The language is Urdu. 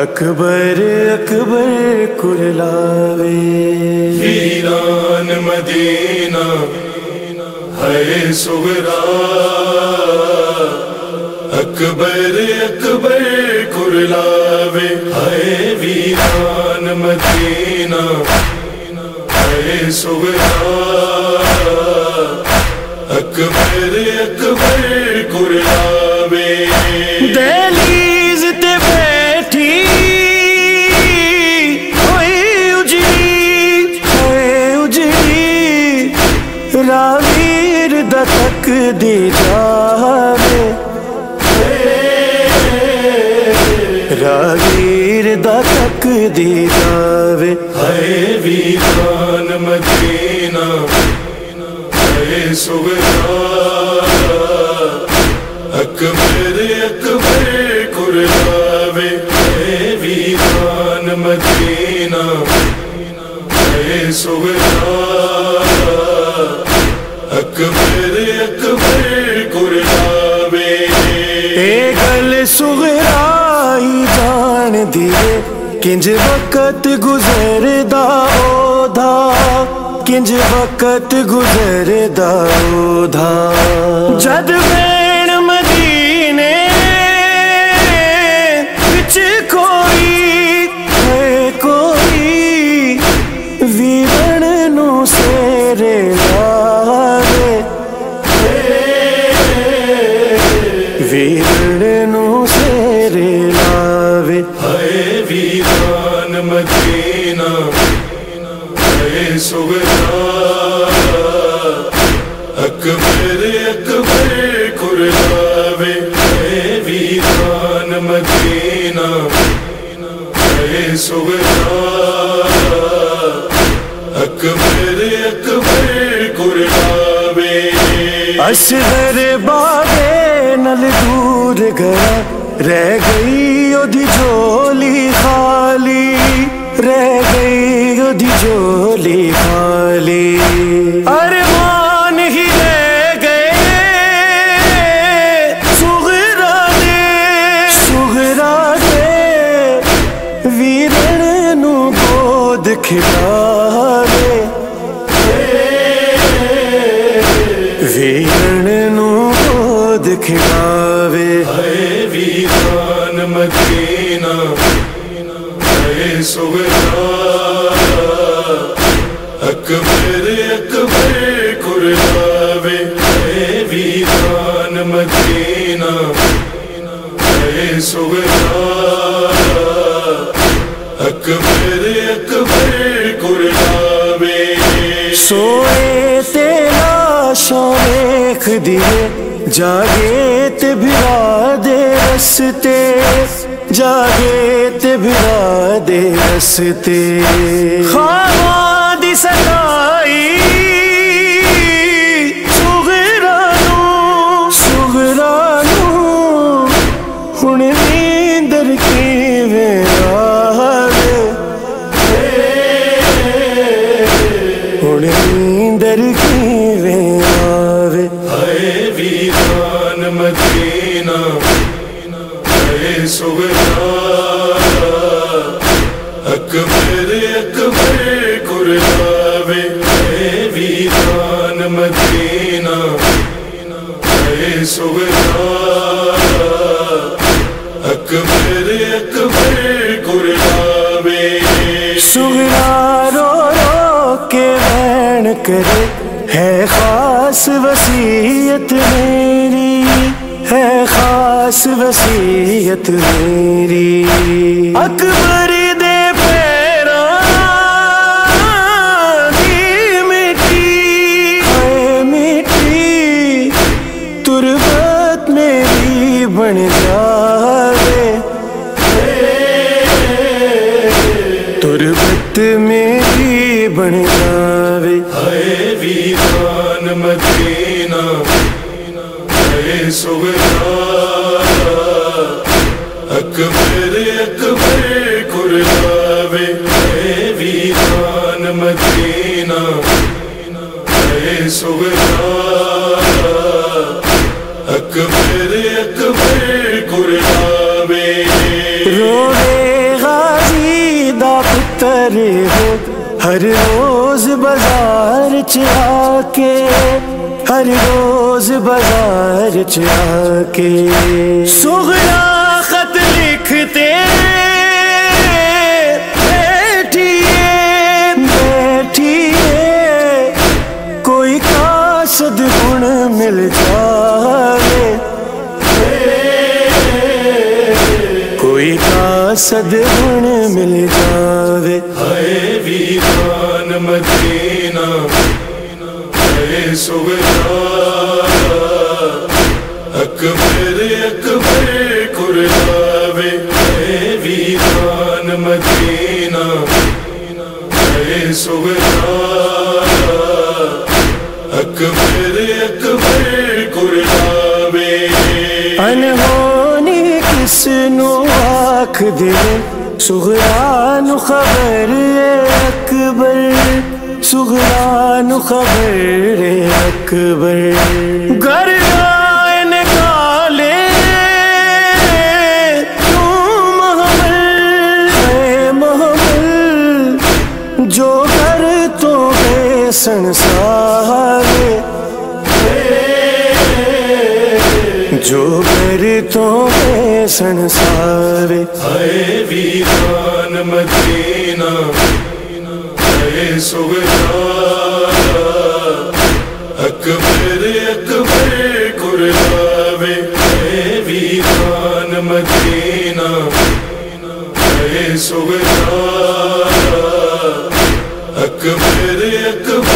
اکبر اکبر کل لاوے ویران مدینہ ہے سغرا اکبر اکبر کل لاوے ہے ویران مدینہ ہے سغرا اکبر اکبر کل راویر دا تک دی جاوے۔ ہے ویران مدینہ ہائے سغرا اکبر اکبر قرآن۔ کنج وقت گزر دا اودھا کنج وقت گزر دا اودھا جد بین مدینے، وچ کوئی ہے کوئی؟ ویرن نو سیرے لاوے ویرن ہے اکبر اکبر کرلاوے ہے ویران مدینہ ہے سغرا اکبر اکبر کرلاوے اصغر باغے نل دور گیا، رہ گئی ادھی جولی خالی۔ رہ گئی ادھی جولی خالی ارمان ہی رہ گئے۔ سغرا دے۔ سغرا دے۔ ویرن نو گود کھلاوے ویرن نو گود کھلاوے ہے ویران مدینہ۔ سغرا اکبر اکبر کرلاوے ہے ویران مدینہ ہے سغرا اکبر اکبر کرلاوے سوئے تیرا شوق دیے، جاگے تے بھرا دے رستے۔ جاگے تے دے رستے۔ خواہاں دی ستائی سغرا، اکبر اکبر کرلاوے سغرا، رو رو کے بین کرے، ہے خاص وسیعت میری، ہے خاص وسیعت میری۔ اکبر مدینہ، اے سویدہ اکبر اکبر کرلاوے اے ویران مدینہ، اے سویدہ اکبر اکبر کرلاوے روے غازی دا پتر ہو ہر روز بازار چہا کے ہر روز بازار چا کے۔ سغرا خط لکھتے بیٹھیے بیٹھیے۔ کوئی قاصد گن مل جائے۔ کوئی قاصد گن مل جاوے اکبر اکبر کرلاوے ویران مدینہ اے سغرا اکبر اکبر کرلاوے انہونی کس نو آکھ دے سغران خبر اکبر سغران خبر اکبر۔ گر آئے نکالے تو محمل اے محمل۔ جو کر تو بے سنسارے جو کر تو بے سنسارے اے ویران مدینہ۔ سگرا اکبر اکبر گراوے ویران مدینہ اے سگرا اکبر اکبر